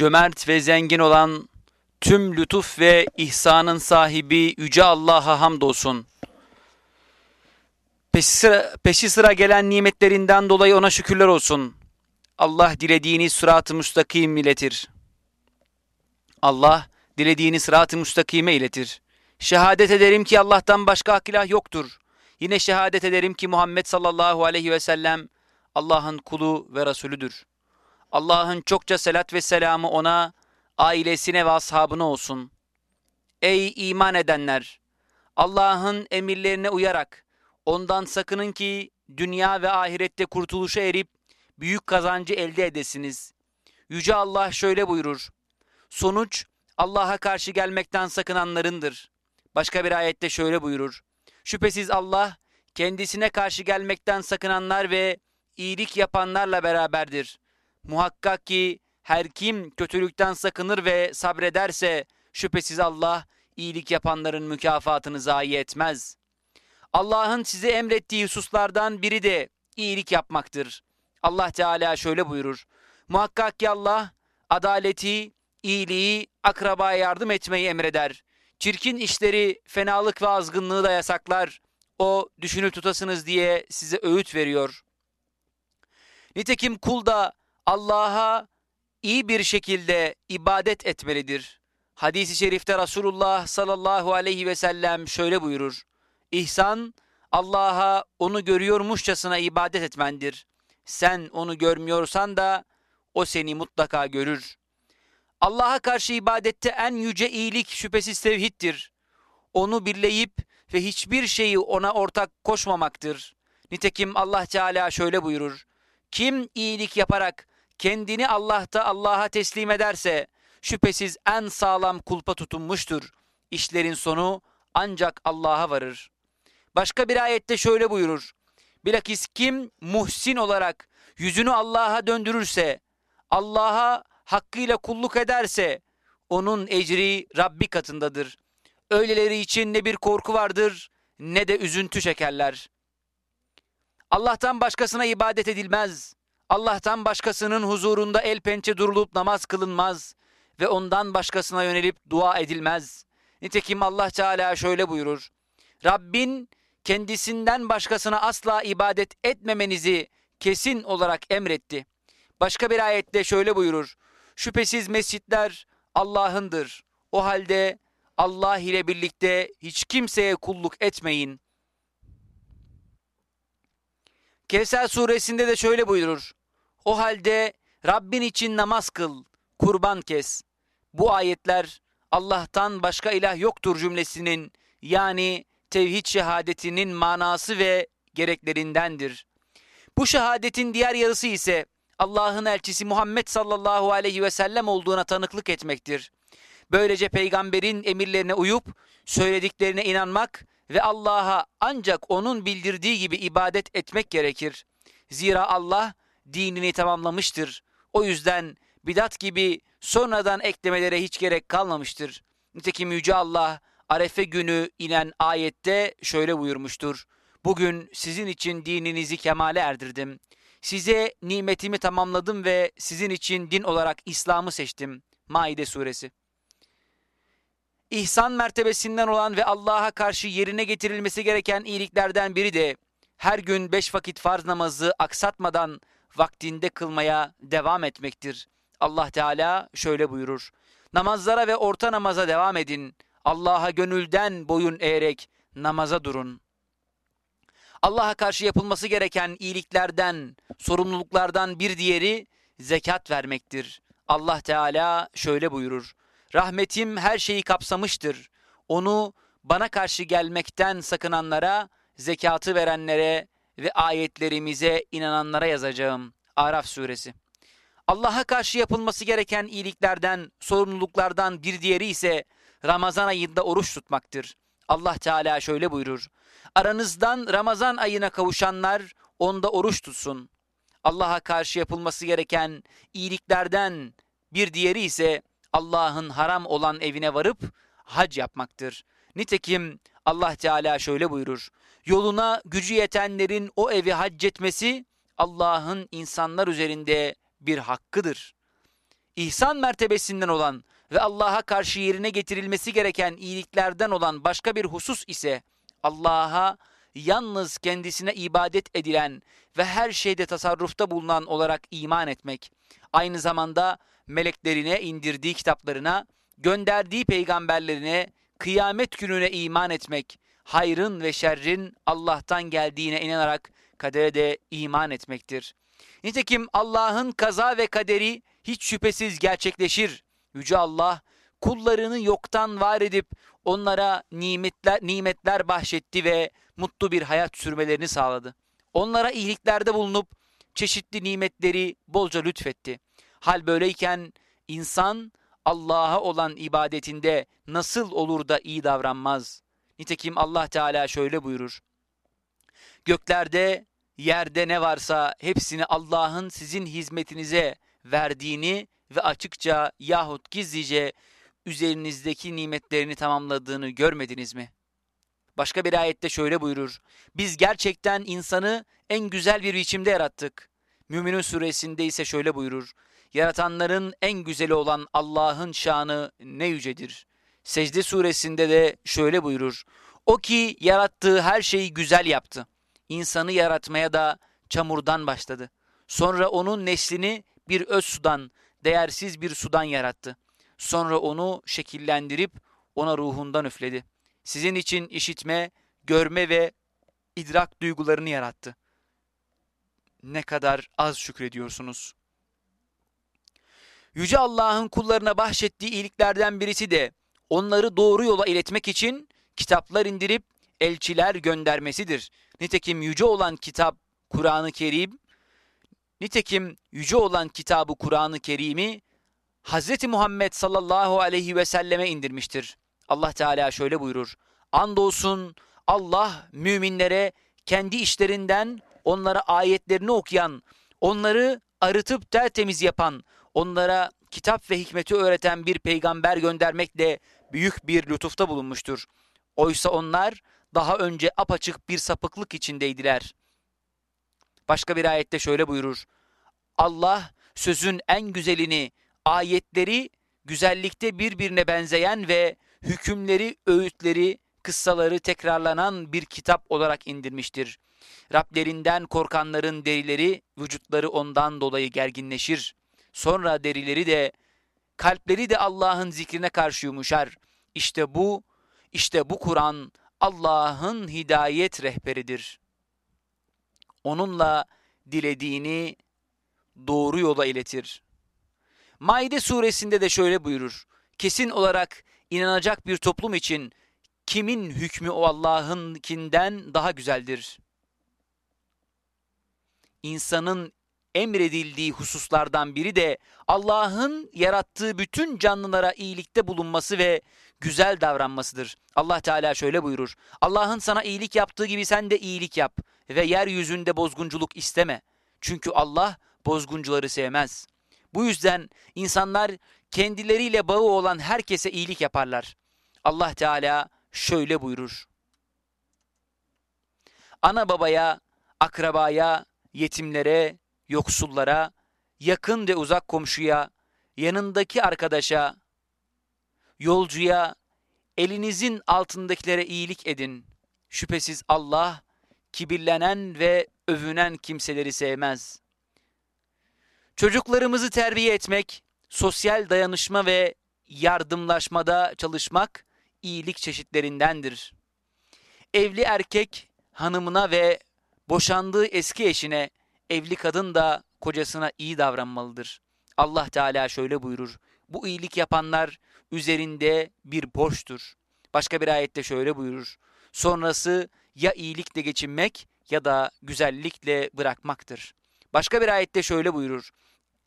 Cömert ve zengin olan tüm lütuf ve ihsanın sahibi Yüce Allah'a hamdolsun. Peşi sıra, peşi sıra gelen nimetlerinden dolayı ona şükürler olsun. Allah dilediğini sırat-ı müstakim iletir. Allah dilediğini sırat-ı müstakime iletir. Şehadet ederim ki Allah'tan başka hak ilah yoktur. Yine şehadet ederim ki Muhammed sallallahu aleyhi ve sellem Allah'ın kulu ve Resulüdür. Allah'ın çokça selat ve selamı ona, ailesine ve ashabına olsun. Ey iman edenler! Allah'ın emirlerine uyarak ondan sakının ki dünya ve ahirette kurtuluşa erip büyük kazancı elde edesiniz. Yüce Allah şöyle buyurur. Sonuç Allah'a karşı gelmekten sakınanlarındır. Başka bir ayette şöyle buyurur. Şüphesiz Allah kendisine karşı gelmekten sakınanlar ve iyilik yapanlarla beraberdir. Muhakkak ki her kim kötülükten sakınır ve sabrederse şüphesiz Allah iyilik yapanların mükafatını zayi etmez. Allah'ın size emrettiği hususlardan biri de iyilik yapmaktır. Allah Teala şöyle buyurur. Muhakkak ki Allah adaleti, iyiliği, akrabaya yardım etmeyi emreder. Çirkin işleri, fenalık ve azgınlığı da yasaklar. O düşünüp tutasınız diye size öğüt veriyor. Nitekim kul da Allah'a iyi bir şekilde ibadet etmelidir. Hadis-i şerifte Resulullah sallallahu aleyhi ve sellem şöyle buyurur. İhsan, Allah'a onu görüyormuşçasına ibadet etmendir. Sen onu görmüyorsan da o seni mutlaka görür. Allah'a karşı ibadette en yüce iyilik şüphesiz tevhiddir. Onu birleyip ve hiçbir şeyi ona ortak koşmamaktır. Nitekim Allah Teala şöyle buyurur. Kim iyilik yaparak kendini Allah'ta Allah'a teslim ederse şüphesiz en sağlam kulpa tutunmuştur. İşlerin sonu ancak Allah'a varır. Başka bir ayette şöyle buyurur. Bilakis kim muhsin olarak yüzünü Allah'a döndürürse, Allah'a hakkıyla kulluk ederse onun ecri Rabbi katındadır. Öyleleri için ne bir korku vardır ne de üzüntü çekerler. Allah'tan başkasına ibadet edilmez. Allah'tan başkasının huzurunda el pençe durulup namaz kılınmaz ve ondan başkasına yönelip dua edilmez. Nitekim Allah Teala şöyle buyurur. Rabbin kendisinden başkasına asla ibadet etmemenizi kesin olarak emretti. Başka bir ayette şöyle buyurur. Şüphesiz mescitler Allah'ındır. O halde Allah ile birlikte hiç kimseye kulluk etmeyin. Kevser suresinde de şöyle buyurur. O halde Rabbin için namaz kıl, kurban kes. Bu ayetler Allah'tan başka ilah yoktur cümlesinin yani tevhid şehadetinin manası ve gereklerindendir. Bu şehadetin diğer yarısı ise Allah'ın elçisi Muhammed sallallahu aleyhi ve sellem olduğuna tanıklık etmektir. Böylece peygamberin emirlerine uyup söylediklerine inanmak ve Allah'a ancak onun bildirdiği gibi ibadet etmek gerekir. Zira Allah dinini tamamlamıştır. O yüzden bidat gibi sonradan eklemelere hiç gerek kalmamıştır. Nitekim Yüce Allah Arefe günü inen ayette şöyle buyurmuştur. Bugün sizin için dininizi kemale erdirdim. Size nimetimi tamamladım ve sizin için din olarak İslam'ı seçtim. Maide suresi. İhsan mertebesinden olan ve Allah'a karşı yerine getirilmesi gereken iyiliklerden biri de her gün beş vakit farz namazı aksatmadan vaktinde kılmaya devam etmektir. Allah Teala şöyle buyurur. Namazlara ve orta namaza devam edin. Allah'a gönülden boyun eğerek namaza durun. Allah'a karşı yapılması gereken iyiliklerden, sorumluluklardan bir diğeri zekat vermektir. Allah Teala şöyle buyurur. Rahmetim her şeyi kapsamıştır. Onu bana karşı gelmekten sakınanlara, zekatı verenlere ve ayetlerimize inananlara yazacağım. Araf suresi. Allah'a karşı yapılması gereken iyiliklerden, sorumluluklardan bir diğeri ise Ramazan ayında oruç tutmaktır. Allah Teala şöyle buyurur. Aranızdan Ramazan ayına kavuşanlar onda oruç tutsun. Allah'a karşı yapılması gereken iyiliklerden bir diğeri ise Allah'ın haram olan evine varıp hac yapmaktır. Nitekim Allah Teala şöyle buyurur. Yoluna gücü yetenlerin o evi hac etmesi Allah'ın insanlar üzerinde bir hakkıdır. ihsan mertebesinden olan ve Allah'a karşı yerine getirilmesi gereken iyiliklerden olan başka bir husus ise Allah'a yalnız kendisine ibadet edilen ve her şeyde tasarrufta bulunan olarak iman etmek. Aynı zamanda meleklerine indirdiği kitaplarına, gönderdiği peygamberlerine, kıyamet gününe iman etmek, hayrın ve şerrin Allah'tan geldiğine inanarak kadere de iman etmektir. Nitekim Allah'ın kaza ve kaderi hiç şüphesiz gerçekleşir. Yüce Allah kullarını yoktan var edip onlara nimetler, nimetler bahşetti ve mutlu bir hayat sürmelerini sağladı. Onlara iyiliklerde bulunup çeşitli nimetleri bolca lütfetti. Hal böyleyken insan Allah'a olan ibadetinde nasıl olur da iyi davranmaz? Nitekim Allah Teala şöyle buyurur. Göklerde, yerde ne varsa hepsini Allah'ın sizin hizmetinize verdiğini ve açıkça yahut gizlice üzerinizdeki nimetlerini tamamladığını görmediniz mi? Başka bir ayette şöyle buyurur. Biz gerçekten insanı en güzel bir biçimde yarattık. Müminun suresinde ise şöyle buyurur. Yaratanların en güzeli olan Allah'ın şanı ne yücedir. Secde suresinde de şöyle buyurur. O ki yarattığı her şeyi güzel yaptı. İnsanı yaratmaya da çamurdan başladı. Sonra onun neslini bir öz sudan, değersiz bir sudan yarattı. Sonra onu şekillendirip ona ruhundan üfledi. Sizin için işitme, görme ve idrak duygularını yarattı. Ne kadar az şükrediyorsunuz. Yüce Allah'ın kullarına bahşettiği iyiliklerden birisi de onları doğru yola iletmek için kitaplar indirip elçiler göndermesidir. Nitekim yüce olan kitap Kur'an-ı Kerim, nitekim yüce olan kitabı Kur'an-ı Kerim'i Hz. Muhammed sallallahu aleyhi ve selleme indirmiştir. Allah Teala şöyle buyurur. Andolsun Allah müminlere kendi işlerinden onlara ayetlerini okuyan, onları arıtıp tertemiz yapan, onlara kitap ve hikmeti öğreten bir peygamber göndermekle büyük bir lütufta bulunmuştur. Oysa onlar daha önce apaçık bir sapıklık içindeydiler. Başka bir ayette şöyle buyurur. Allah sözün en güzelini, ayetleri güzellikte birbirine benzeyen ve hükümleri, öğütleri, kıssaları tekrarlanan bir kitap olarak indirmiştir. Rablerinden korkanların derileri, vücutları ondan dolayı gerginleşir. Sonra derileri de, kalpleri de Allah'ın zikrine karşı yumuşar. İşte bu, işte bu Kur'an Allah'ın hidayet rehberidir. Onunla dilediğini doğru yola iletir. Maide suresinde de şöyle buyurur. Kesin olarak inanacak bir toplum için kimin hükmü o Allah'ınkinden daha güzeldir? İnsanın emredildiği hususlardan biri de Allah'ın yarattığı bütün canlılara iyilikte bulunması ve güzel davranmasıdır. Allah Teala şöyle buyurur. Allah'ın sana iyilik yaptığı gibi sen de iyilik yap ve yeryüzünde bozgunculuk isteme. Çünkü Allah bozguncuları sevmez. Bu yüzden insanlar kendileriyle bağı olan herkese iyilik yaparlar. Allah Teala şöyle buyurur. Ana babaya, akrabaya, yetimlere, yoksullara, yakın ve uzak komşuya, yanındaki arkadaşa, yolcuya, elinizin altındakilere iyilik edin. Şüphesiz Allah kibirlenen ve övünen kimseleri sevmez. Çocuklarımızı terbiye etmek, sosyal dayanışma ve yardımlaşmada çalışmak iyilik çeşitlerindendir. Evli erkek hanımına ve boşandığı eski eşine, evli kadın da kocasına iyi davranmalıdır. Allah Teala şöyle buyurur. Bu iyilik yapanlar üzerinde bir borçtur. Başka bir ayette şöyle buyurur. Sonrası ya iyilikle geçinmek ya da güzellikle bırakmaktır. Başka bir ayette şöyle buyurur.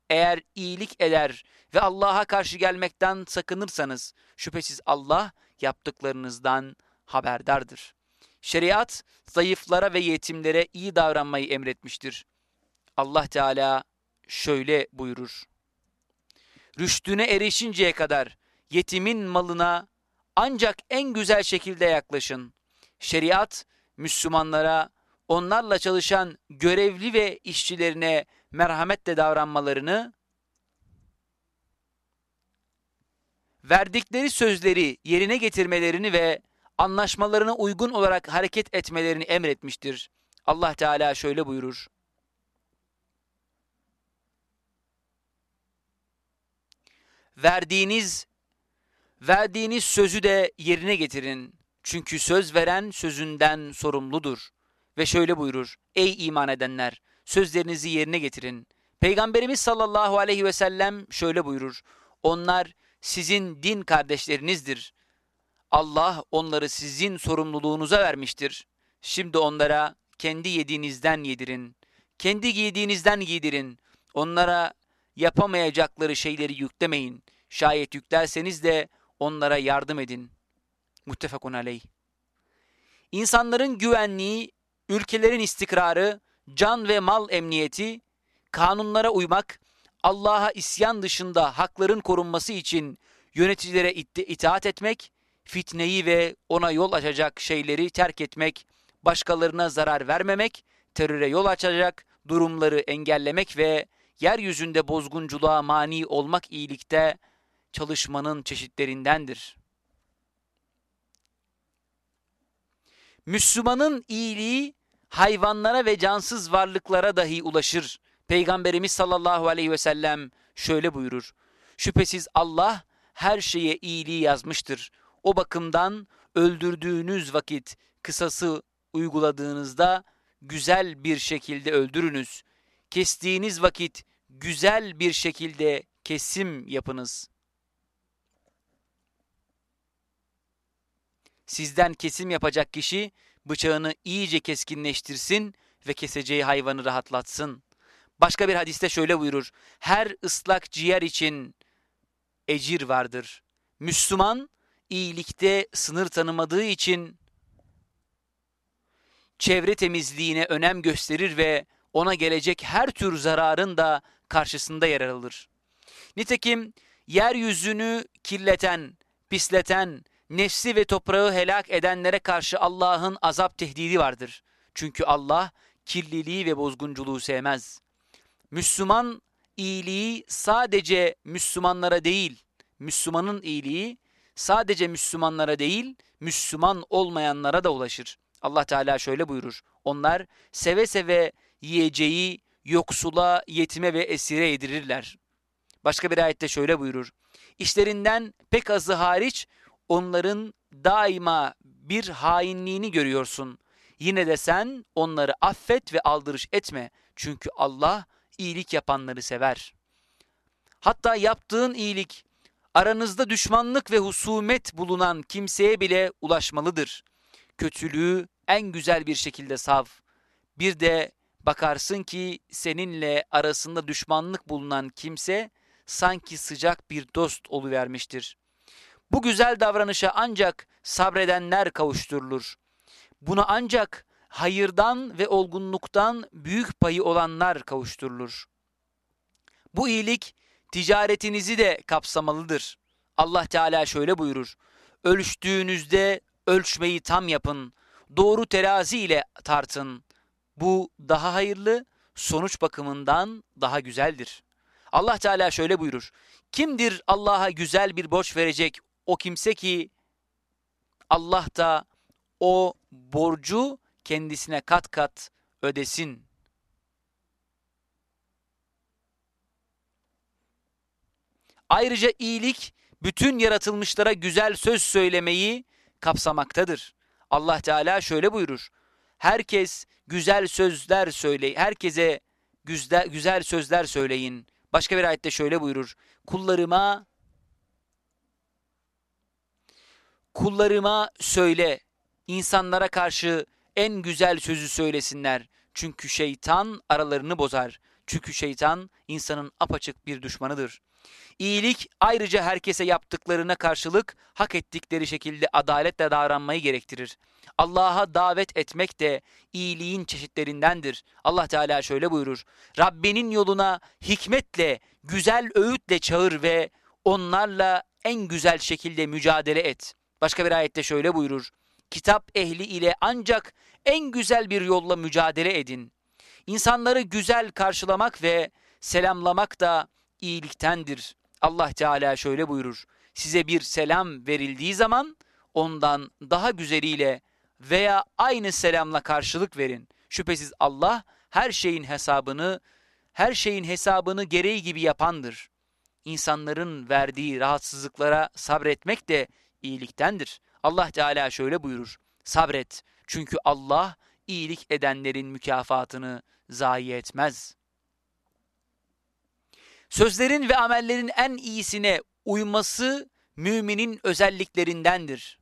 Eğer iyilik eder ve Allah'a karşı gelmekten sakınırsanız şüphesiz Allah yaptıklarınızdan haberdardır. Şeriat zayıflara ve yetimlere iyi davranmayı emretmiştir. Allah Teala şöyle buyurur. Rüştüne erişinceye kadar yetimin malına ancak en güzel şekilde yaklaşın. Şeriat Müslümanlara onlarla çalışan görevli ve işçilerine merhametle davranmalarını verdikleri sözleri yerine getirmelerini ve anlaşmalarına uygun olarak hareket etmelerini emretmiştir. Allah Teala şöyle buyurur. Verdiğiniz verdiğiniz sözü de yerine getirin. Çünkü söz veren sözünden sorumludur. Ve şöyle buyurur. Ey iman edenler! Sözlerinizi yerine getirin. Peygamberimiz sallallahu aleyhi ve sellem şöyle buyurur. Onlar sizin din kardeşlerinizdir. Allah onları sizin sorumluluğunuza vermiştir. Şimdi onlara kendi yediğinizden yedirin. Kendi giydiğinizden giydirin. Onlara yapamayacakları şeyleri yüklemeyin. Şayet yüklerseniz de onlara yardım edin. Muttefakun aleyh. İnsanların güvenliği, ülkelerin istikrarı, can ve mal emniyeti, kanunlara uymak, Allah'a isyan dışında hakların korunması için yöneticilere itaat etmek, fitneyi ve ona yol açacak şeyleri terk etmek, başkalarına zarar vermemek, teröre yol açacak durumları engellemek ve yeryüzünde bozgunculuğa mani olmak iyilikte çalışmanın çeşitlerindendir. Müslümanın iyiliği hayvanlara ve cansız varlıklara dahi ulaşır. Peygamberimiz sallallahu aleyhi ve sellem şöyle buyurur. Şüphesiz Allah her şeye iyiliği yazmıştır. O bakımdan öldürdüğünüz vakit kısası uyguladığınızda güzel bir şekilde öldürünüz. Kestiğiniz vakit güzel bir şekilde kesim yapınız. Sizden kesim yapacak kişi bıçağını iyice keskinleştirsin ve keseceği hayvanı rahatlatsın. Başka bir hadiste şöyle buyurur. Her ıslak ciğer için ecir vardır. Müslüman iyilikte sınır tanımadığı için çevre temizliğine önem gösterir ve ona gelecek her tür zararın da karşısında yer alır. Nitekim yeryüzünü kirleten, pisleten, nefsi ve toprağı helak edenlere karşı Allah'ın azap tehdidi vardır. Çünkü Allah kirliliği ve bozgunculuğu sevmez. Müslüman iyiliği sadece Müslümanlara değil, Müslümanın iyiliği sadece Müslümanlara değil, Müslüman olmayanlara da ulaşır. Allah Teala şöyle buyurur. Onlar seve seve yiyeceği yoksula, yetime ve esire yedirirler. Başka bir ayette şöyle buyurur. İşlerinden pek azı hariç onların daima bir hainliğini görüyorsun. Yine de sen onları affet ve aldırış etme. Çünkü Allah iyilik yapanları sever. Hatta yaptığın iyilik aranızda düşmanlık ve husumet bulunan kimseye bile ulaşmalıdır. Kötülüğü en güzel bir şekilde sav. Bir de bakarsın ki seninle arasında düşmanlık bulunan kimse sanki sıcak bir dost oluvermiştir. Bu güzel davranışa ancak sabredenler kavuşturulur. Buna ancak hayırdan ve olgunluktan büyük payı olanlar kavuşturulur. Bu iyilik ticaretinizi de kapsamalıdır. Allah Teala şöyle buyurur. Ölçtüğünüzde ölçmeyi tam yapın. Doğru terazi ile tartın. Bu daha hayırlı, sonuç bakımından daha güzeldir. Allah Teala şöyle buyurur. Kimdir Allah'a güzel bir borç verecek o kimse ki Allah da o borcu kendisine kat kat ödesin. Ayrıca iyilik bütün yaratılmışlara güzel söz söylemeyi kapsamaktadır. Allah Teala şöyle buyurur. Herkes güzel sözler söyle, herkese güzel, güzel sözler söyleyin. Başka bir ayette şöyle buyurur. Kullarıma kullarıma söyle, insanlara karşı en güzel sözü söylesinler. Çünkü şeytan aralarını bozar. Çünkü şeytan insanın apaçık bir düşmanıdır. İyilik ayrıca herkese yaptıklarına karşılık hak ettikleri şekilde adaletle davranmayı gerektirir. Allah'a davet etmek de iyiliğin çeşitlerindendir. Allah Teala şöyle buyurur. Rabbinin yoluna hikmetle, güzel öğütle çağır ve onlarla en güzel şekilde mücadele et. Başka bir ayette şöyle buyurur. Kitap ehli ile ancak en güzel bir yolla mücadele edin. İnsanları güzel karşılamak ve selamlamak da iyiliktendir. Allah Teala şöyle buyurur. size bir selam verildiği zaman ondan daha güzeliyle veya aynı selamla karşılık verin. Şüphesiz Allah her şeyin hesabını, her şeyin hesabını gereği gibi yapandır. İnsanların verdiği rahatsızlıklara sabretmek de iyiliktendir. Allah Teala şöyle buyurur. Sabret çünkü Allah iyilik edenlerin mükafatını zayi etmez. Sözlerin ve amellerin en iyisine uyması müminin özelliklerindendir.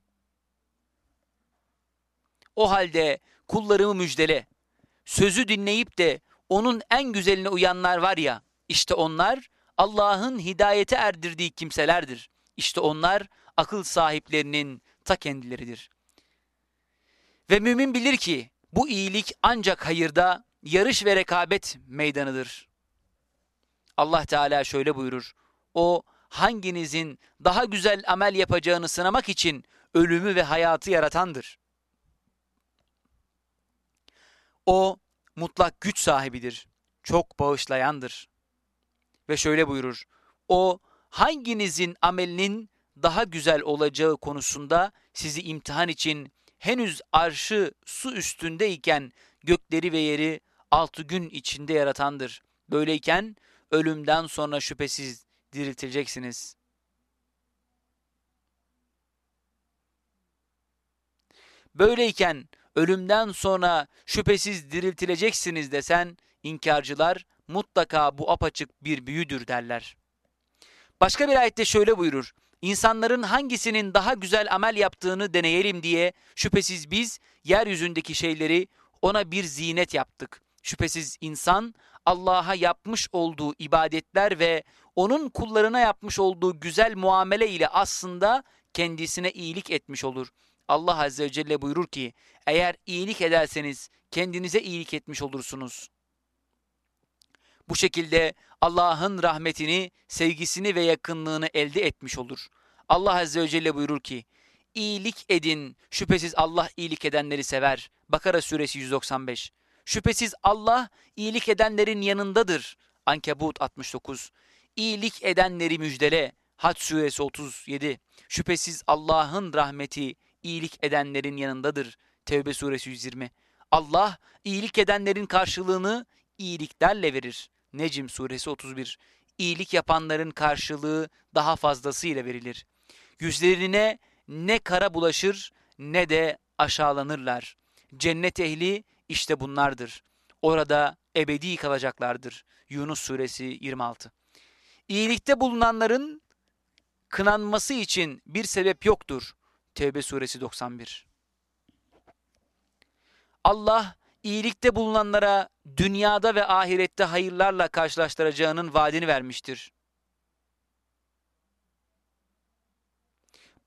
O halde kullarımı müjdele. Sözü dinleyip de onun en güzeline uyanlar var ya, işte onlar Allah'ın hidayete erdirdiği kimselerdir. İşte onlar akıl sahiplerinin ta kendileridir. Ve mümin bilir ki bu iyilik ancak hayırda yarış ve rekabet meydanıdır. Allah Teala şöyle buyurur. O hanginizin daha güzel amel yapacağını sınamak için ölümü ve hayatı yaratandır. O mutlak güç sahibidir. Çok bağışlayandır. Ve şöyle buyurur. O hanginizin amelinin daha güzel olacağı konusunda sizi imtihan için henüz arşı su üstündeyken gökleri ve yeri altı gün içinde yaratandır. Böyleyken ölümden sonra şüphesiz diriltileceksiniz. Böyleyken ölümden sonra şüphesiz diriltileceksiniz desen inkarcılar mutlaka bu apaçık bir büyüdür derler. Başka bir ayette şöyle buyurur. İnsanların hangisinin daha güzel amel yaptığını deneyelim diye şüphesiz biz yeryüzündeki şeyleri ona bir zinet yaptık. Şüphesiz insan Allah'a yapmış olduğu ibadetler ve onun kullarına yapmış olduğu güzel muamele ile aslında kendisine iyilik etmiş olur. Allah Azze ve Celle buyurur ki, eğer iyilik ederseniz kendinize iyilik etmiş olursunuz. Bu şekilde Allah'ın rahmetini, sevgisini ve yakınlığını elde etmiş olur. Allah Azze ve Celle buyurur ki, iyilik edin, şüphesiz Allah iyilik edenleri sever. Bakara suresi 195. Şüphesiz Allah iyilik edenlerin yanındadır. Ankebut 69. İyilik edenleri müjdele. Hac suresi 37. Şüphesiz Allah'ın rahmeti iyilik edenlerin yanındadır. Tevbe suresi 120. Allah iyilik edenlerin karşılığını iyiliklerle verir. Necim suresi 31. İyilik yapanların karşılığı daha fazlasıyla verilir. Yüzlerine ne kara bulaşır ne de aşağılanırlar. Cennet ehli işte bunlardır. Orada ebedi kalacaklardır. Yunus suresi 26. İyilikte bulunanların kınanması için bir sebep yoktur. Tevbe suresi 91. Allah iyilikte bulunanlara dünyada ve ahirette hayırlarla karşılaştıracağının vaadini vermiştir.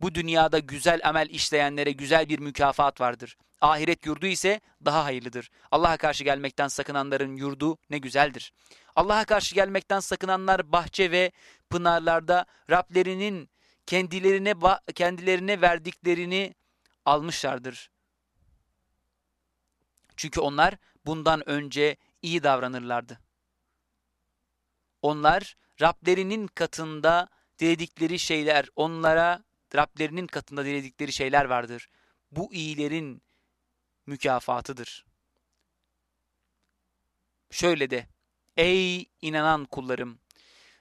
Bu dünyada güzel amel işleyenlere güzel bir mükafat vardır. Ahiret yurdu ise daha hayırlıdır. Allah'a karşı gelmekten sakınanların yurdu ne güzeldir. Allah'a karşı gelmekten sakınanlar bahçe ve pınarlarda Rablerinin kendilerine kendilerine verdiklerini almışlardır. Çünkü onlar bundan önce iyi davranırlardı. Onlar Rablerinin katında diledikleri şeyler onlara Rablerinin katında diledikleri şeyler vardır. Bu iyilerin mükafatıdır. Şöyle de, ey inanan kullarım,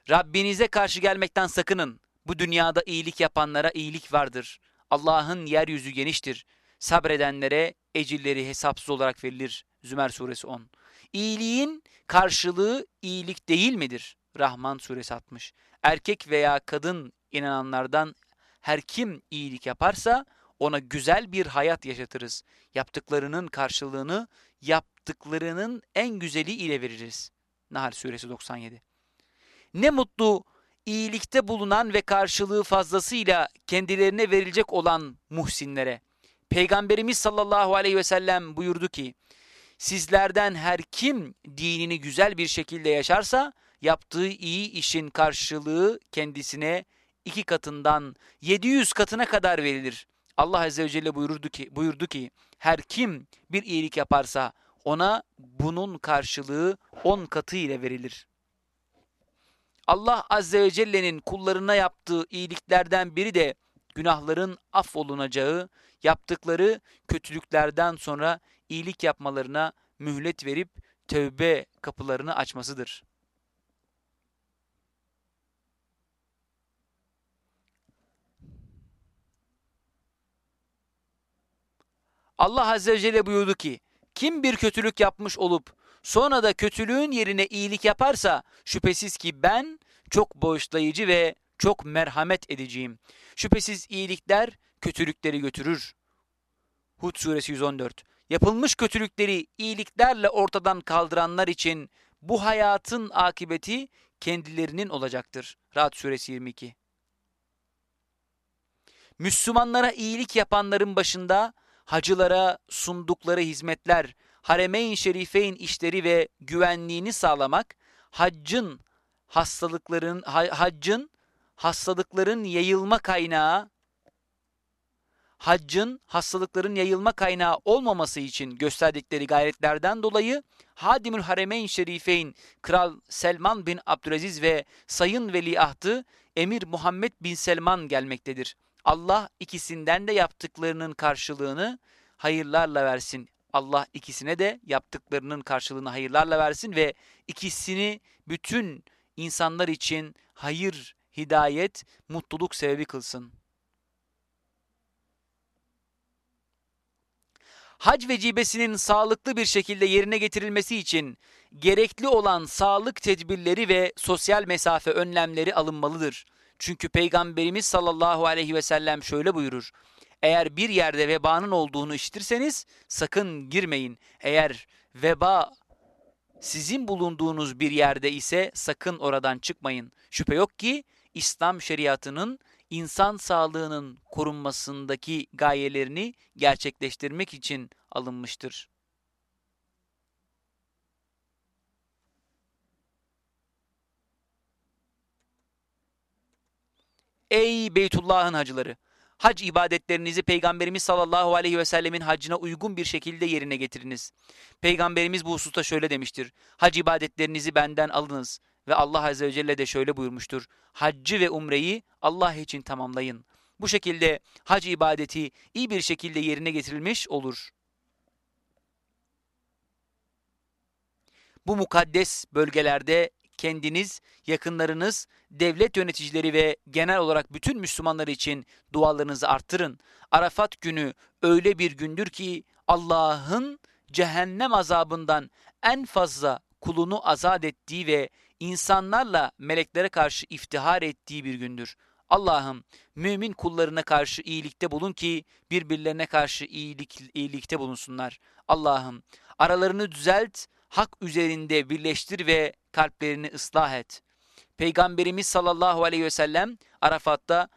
Rabbinize karşı gelmekten sakının. Bu dünyada iyilik yapanlara iyilik vardır. Allah'ın yeryüzü geniştir. Sabredenlere ecilleri hesapsız olarak verilir. Zümer suresi 10. İyiliğin karşılığı iyilik değil midir? Rahman suresi 60. Erkek veya kadın inananlardan her kim iyilik yaparsa ona güzel bir hayat yaşatırız. Yaptıklarının karşılığını yaptıklarının en güzeli ile veririz. Nahl suresi 97. Ne mutlu iyilikte bulunan ve karşılığı fazlasıyla kendilerine verilecek olan muhsinlere. Peygamberimiz sallallahu aleyhi ve sellem buyurdu ki, sizlerden her kim dinini güzel bir şekilde yaşarsa, yaptığı iyi işin karşılığı kendisine iki katından 700 katına kadar verilir. Allah Azze ve Celle buyurdu ki, buyurdu ki her kim bir iyilik yaparsa ona bunun karşılığı 10 katı ile verilir. Allah Azze ve Celle'nin kullarına yaptığı iyiliklerden biri de günahların affolunacağı, yaptıkları kötülüklerden sonra iyilik yapmalarına mühlet verip tövbe kapılarını açmasıdır. Allah Azze ve Celle buyurdu ki, kim bir kötülük yapmış olup sonra da kötülüğün yerine iyilik yaparsa şüphesiz ki ben çok bağışlayıcı ve çok merhamet edeceğim. Şüphesiz iyilikler kötülükleri götürür. Hud suresi 114 Yapılmış kötülükleri iyiliklerle ortadan kaldıranlar için bu hayatın akıbeti kendilerinin olacaktır. Rahat suresi 22 Müslümanlara iyilik yapanların başında hacılara sundukları hizmetler, haremeyn şerifeyn işleri ve güvenliğini sağlamak, haccın hastalıkların haccın hastalıkların yayılma kaynağı haccın hastalıkların yayılma kaynağı olmaması için gösterdikleri gayretlerden dolayı Hadimül Haremeyn Şerifeyn Kral Selman bin Abdülaziz ve Sayın Veliahtı Emir Muhammed bin Selman gelmektedir. Allah ikisinden de yaptıklarının karşılığını hayırlarla versin. Allah ikisine de yaptıklarının karşılığını hayırlarla versin ve ikisini bütün insanlar için hayır, hidayet, mutluluk sebebi kılsın. Hac vecibesinin sağlıklı bir şekilde yerine getirilmesi için gerekli olan sağlık tedbirleri ve sosyal mesafe önlemleri alınmalıdır. Çünkü Peygamberimiz sallallahu aleyhi ve sellem şöyle buyurur. Eğer bir yerde vebanın olduğunu işitirseniz sakın girmeyin. Eğer veba sizin bulunduğunuz bir yerde ise sakın oradan çıkmayın. Şüphe yok ki İslam şeriatının insan sağlığının korunmasındaki gayelerini gerçekleştirmek için alınmıştır. Ey Beytullah'ın hacıları! Hac ibadetlerinizi Peygamberimiz sallallahu aleyhi ve sellemin hacına uygun bir şekilde yerine getiriniz. Peygamberimiz bu hususta şöyle demiştir. Hac ibadetlerinizi benden alınız. Ve Allah azze ve celle de şöyle buyurmuştur. Haccı ve umreyi Allah için tamamlayın. Bu şekilde hac ibadeti iyi bir şekilde yerine getirilmiş olur. Bu mukaddes bölgelerde kendiniz, yakınlarınız, devlet yöneticileri ve genel olarak bütün Müslümanlar için dualarınızı arttırın. Arafat günü öyle bir gündür ki Allah'ın cehennem azabından en fazla kulunu azat ettiği ve insanlarla meleklere karşı iftihar ettiği bir gündür. Allah'ım mümin kullarına karşı iyilikte bulun ki birbirlerine karşı iyilik, iyilikte bulunsunlar. Allah'ım aralarını düzelt, hak üzerinde birleştir ve kalplerini ıslah et. Peygamberimiz sallallahu aleyhi ve sellem Arafat'ta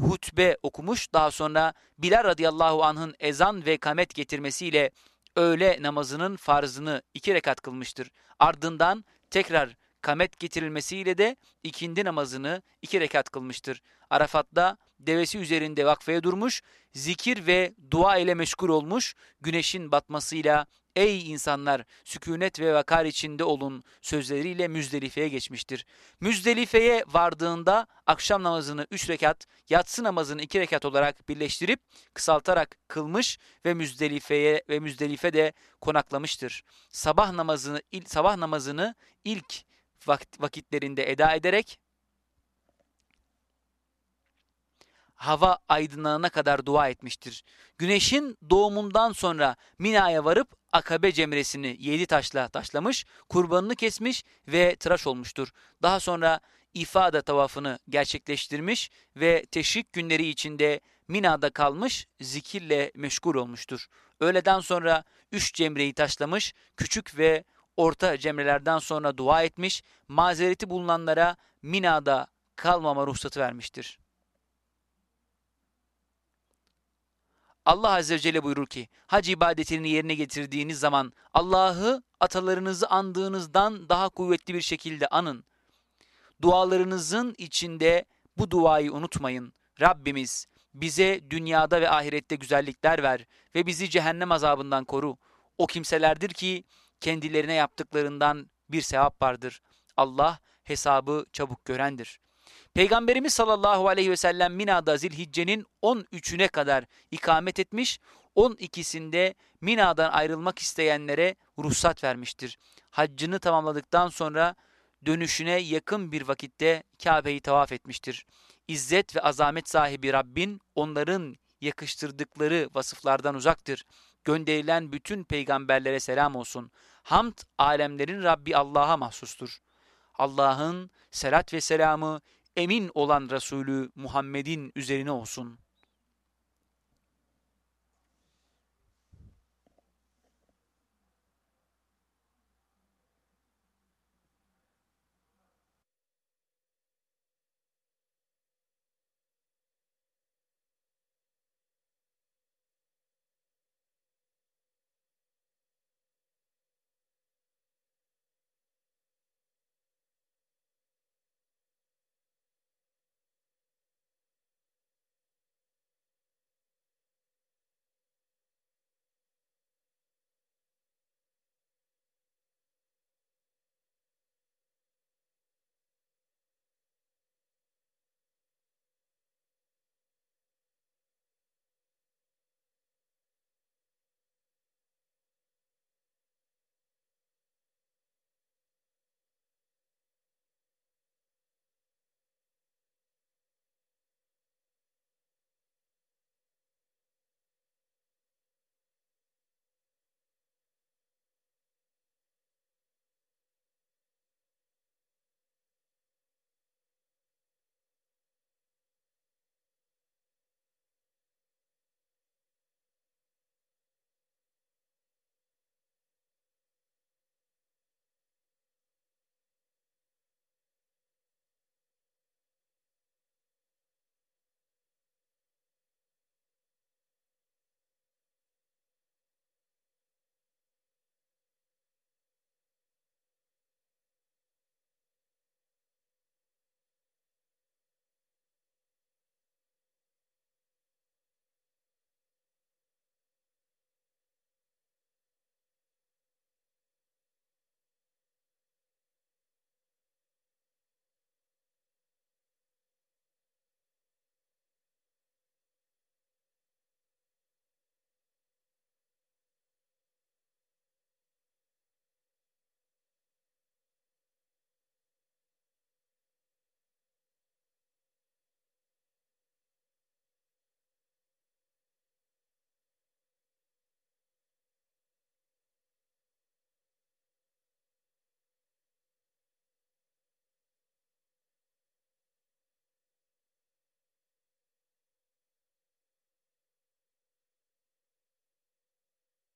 hutbe okumuş. Daha sonra Bilal radıyallahu anh'ın ezan ve kamet getirmesiyle öğle namazının farzını iki rekat kılmıştır. Ardından tekrar kamet getirilmesiyle de ikindi namazını iki rekat kılmıştır. Arafat'ta devesi üzerinde vakfeye durmuş, zikir ve dua ile meşgul olmuş, güneşin batmasıyla Ey insanlar sükunet ve vakar içinde olun sözleriyle Müzdelife'ye geçmiştir. Müzdelife'ye vardığında akşam namazını üç rekat, yatsı namazını iki rekat olarak birleştirip kısaltarak kılmış ve Müzdelife'ye ve Müzdelife de konaklamıştır. Sabah namazını sabah namazını ilk vakitlerinde eda ederek hava aydınlanana kadar dua etmiştir. Güneşin doğumundan sonra Mina'ya varıp Akabe cemresini yedi taşla taşlamış, kurbanını kesmiş ve tıraş olmuştur. Daha sonra ifade tavafını gerçekleştirmiş ve teşrik günleri içinde Mina'da kalmış, zikirle meşgul olmuştur. Öğleden sonra üç cemreyi taşlamış, küçük ve orta cemrelerden sonra dua etmiş, mazereti bulunanlara Mina'da kalmama ruhsatı vermiştir. Allah Azze ve Celle buyurur ki, hac ibadetini yerine getirdiğiniz zaman Allah'ı atalarınızı andığınızdan daha kuvvetli bir şekilde anın. Dualarınızın içinde bu duayı unutmayın. Rabbimiz bize dünyada ve ahirette güzellikler ver ve bizi cehennem azabından koru. O kimselerdir ki kendilerine yaptıklarından bir sevap vardır. Allah hesabı çabuk görendir. Peygamberimiz sallallahu aleyhi ve sellem Mina'da Zilhicce'nin 13'üne kadar ikamet etmiş, 12'sinde Mina'dan ayrılmak isteyenlere ruhsat vermiştir. Haccını tamamladıktan sonra dönüşüne yakın bir vakitte Kabe'yi tavaf etmiştir. İzzet ve azamet sahibi Rabbin onların yakıştırdıkları vasıflardan uzaktır. Gönderilen bütün peygamberlere selam olsun. Hamd alemlerin Rabbi Allah'a mahsustur. Allah'ın selat ve selamı emin olan Resulü Muhammed'in üzerine olsun.''